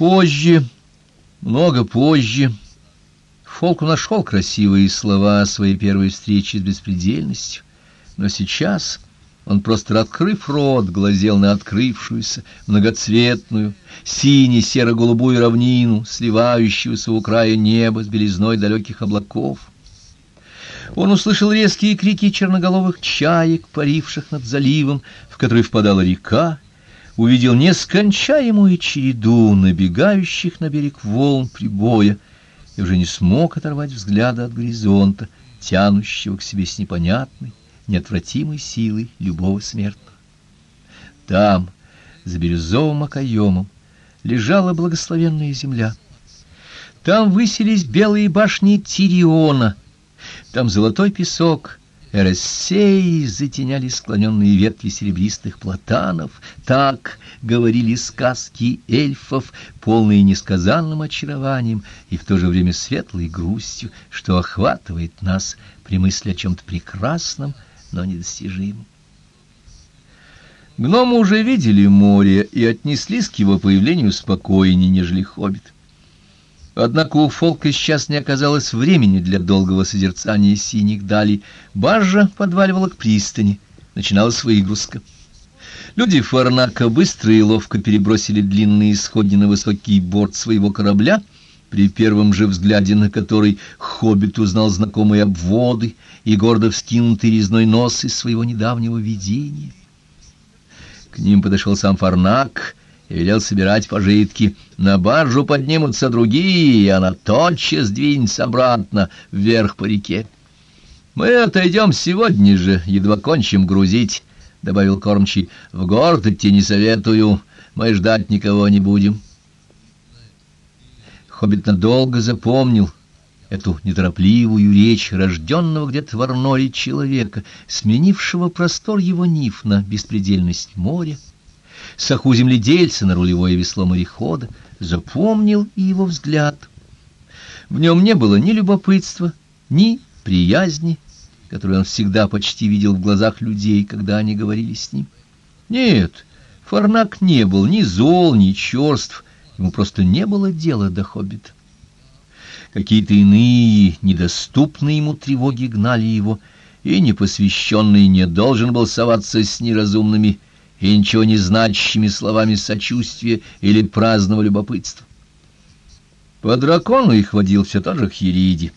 Позже, много позже, Фолку нашел красивые слова о своей первой встрече с беспредельностью, но сейчас он просто, открыв рот, глазел на открывшуюся, многоцветную, сине-серо-голубую равнину, сливающуюся у края неба с белизной далеких облаков. Он услышал резкие крики черноголовых чаек, паривших над заливом, в который впадала река, увидел нескончаемую череду набегающих на берег волн прибоя и уже не смог оторвать взгляда от горизонта, тянущего к себе с непонятной, неотвратимой силой любого смертного. Там, за бирюзовым окоемом, лежала благословенная земля. Там высились белые башни Тириона, там золотой песок, Эросеи затеняли склоненные ветви серебристых платанов. Так говорили сказки эльфов, полные несказанным очарованием и в то же время светлой грустью, что охватывает нас при мысли о чем-то прекрасном, но недостижимом. Гномы уже видели море и отнеслись к его появлению спокойнее, нежели хоббит. Однако у Фолка сейчас не оказалось времени для долгого созерцания синих далей. Баржа подваливала к пристани. Начиналась выгрузка. Люди Фарнака быстро и ловко перебросили длинные сходни на высокий борт своего корабля, при первом же взгляде на который хоббит узнал знакомые обводы и гордо вскинутый резной нос из своего недавнего видения. К ним подошел сам Фарнак и велел собирать пожитки. На баржу поднимутся другие, и она тотчас двинется обратно вверх по реке. «Мы отойдем сегодня же, едва кончим грузить», — добавил кормчий. «В город идти не советую, мы ждать никого не будем». Хоббит надолго запомнил эту неторопливую речь рожденного где-то в Арноре человека, сменившего простор его ниф на беспредельность моря, саху земледельца на рулевое весло морехода, запомнил и его взгляд. В нем не было ни любопытства, ни приязни, которую он всегда почти видел в глазах людей, когда они говорили с ним. Нет, Фарнак не был ни зол, ни черств, ему просто не было дела до хоббита. Какие-то иные, недоступные ему тревоги гнали его, и непосвященный не должен был соваться с неразумными и ничего не значащими словами сочувствия или праздного любопытства. По дракону их водил все тот же Хириди.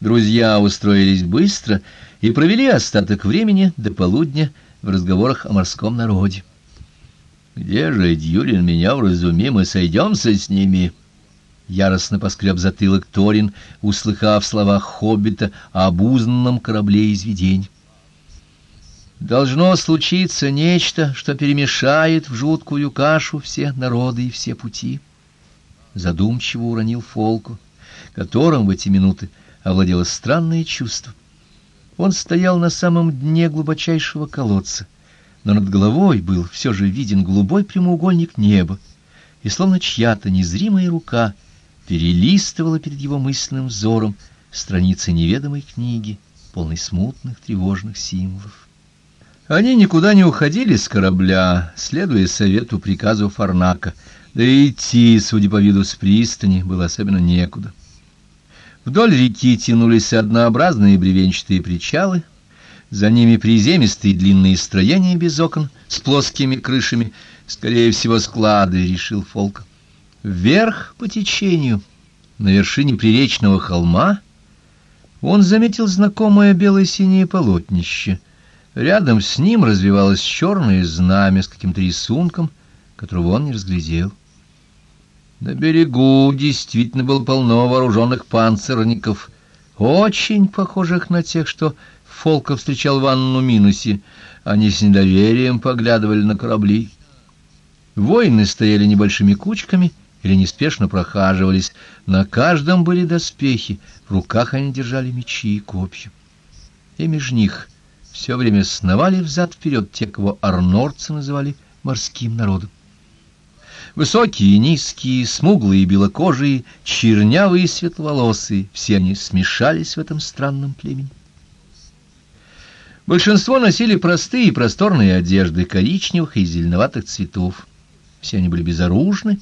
Друзья устроились быстро и провели остаток времени до полудня в разговорах о морском народе. «Где же Дьюрин меня уразуми, мы сойдемся с ними?» Яростно поскреб затылок Торин, услыхав слова хоббита об узнанном корабле из видений. Должно случиться нечто, что перемешает в жуткую кашу все народы и все пути. Задумчиво уронил Фолку, которым в эти минуты овладело странное чувство. Он стоял на самом дне глубочайшего колодца, но над головой был все же виден голубой прямоугольник неба, и словно чья-то незримая рука перелистывала перед его мысленным взором страницы неведомой книги, полной смутных тревожных символов. Они никуда не уходили с корабля, следуя совету приказу Фарнака, да и идти, судя по виду с пристани, было особенно некуда. Вдоль реки тянулись однообразные бревенчатые причалы, за ними приземистые длинные строения без окон с плоскими крышами, скорее всего, склады, решил Фолк. Вверх по течению, на вершине приречного холма, он заметил знакомое бело-синее полотнище — Рядом с ним развивалось черное знамя с каким-то рисунком, которого он не разглядел. На берегу действительно было полно вооруженных панцирников, очень похожих на тех, что Фолка встречал в Анну Минусе. Они с недоверием поглядывали на корабли. Воины стояли небольшими кучками или неспешно прохаживались. На каждом были доспехи, в руках они держали мечи и копья. И меж них все время сновали взад-вперед те, кого арнорцы называли морским народом. Высокие, низкие, смуглые, белокожие, чернявые светловолосые, все они смешались в этом странном племени. Большинство носили простые и просторные одежды коричневых и зеленоватых цветов. Все они были безоружны